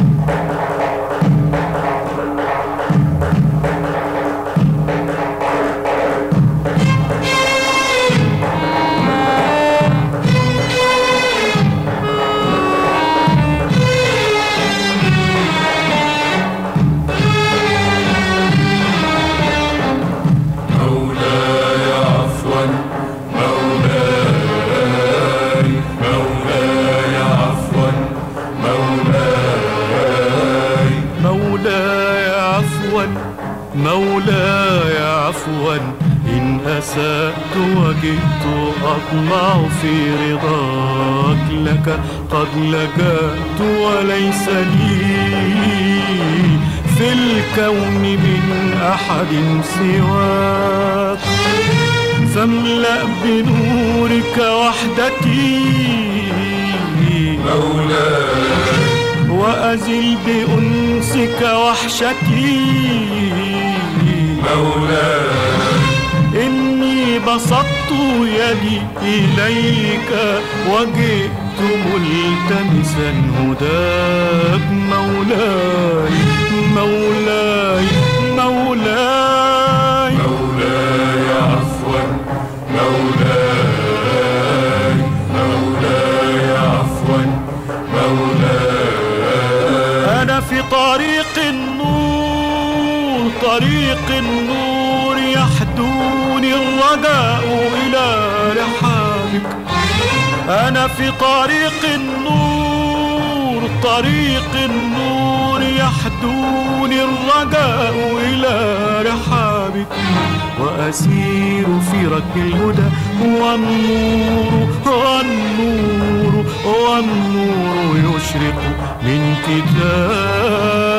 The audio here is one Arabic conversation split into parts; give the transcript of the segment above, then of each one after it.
مولاي مولاي عفوا إن أسأت وجئت أطمع في رضاك لك قد لجأت وليس لي. في الكون من أحد سواك فاملأ بنورك وحدتي. مولاي. وأزل بأنسك وحشتي. مولاي إني بسطت يدي إليك وجئت ملتمسا هداك مولاي مولاي مولاي. مولاي عفوا مولاي مولاي عفوا مولاي. أنا في طريق النور طريق النور يحدوني الرجاء إلى رحابك. أنا في طريق النور طريق النور يحدوني الرجاء إلى رحابك. وأسير في ركب الهدى والنور والنور والنور يشرق من كتابك.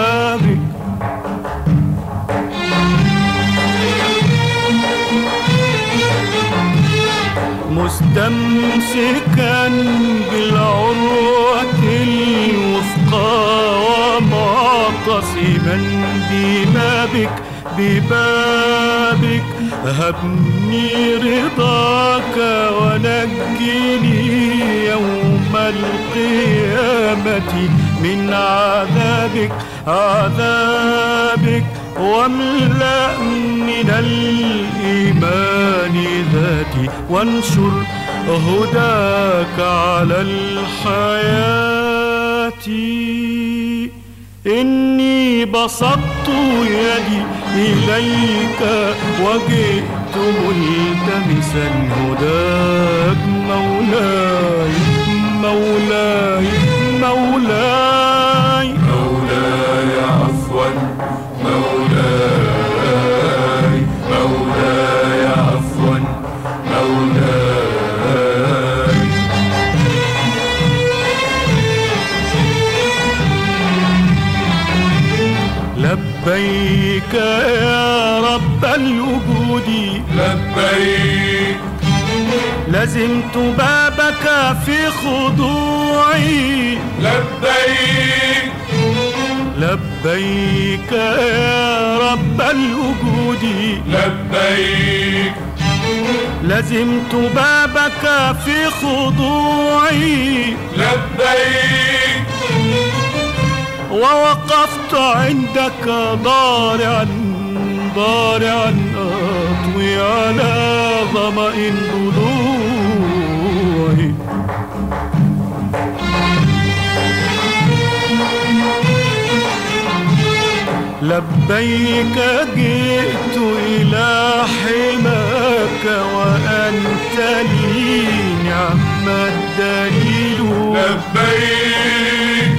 مستمسكا بالعروة الوثقى ومعتصما ببابك ببابك. هبني رضاك ونجني يوم القيامة من عذابك عذابك. واملأ من الإيمان ذاتي وانشر هداك على الحياة. إني بسطت يدي إليك وجئت ملتمسا. هداك مولاي مولاي. مولاي لبيك يا رب الوجود. لبيك لزمت بابك في خضوعي. لبيك لبيك يا رب الوجود. لبيك. لزمت بابك في خضوعي. لبيك. ووقفت عندك ضارعا ضارعا أطوي على ظمأ ضلوعي لبيك جئت إلى حماك وأنت لي نعم الدليل. لبيك.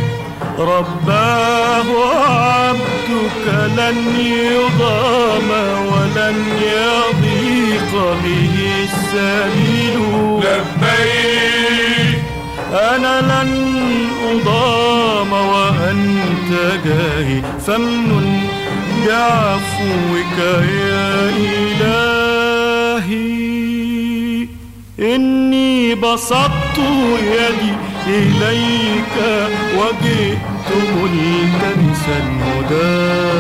رباه عبدك لن يضام ولن يضيق به السبيل. لبيك. أنا لن أضام وأنت جاهي. فمن بعفوك يا إلهي. إني بسطت يدي إليك وجئت ملتمسا هداك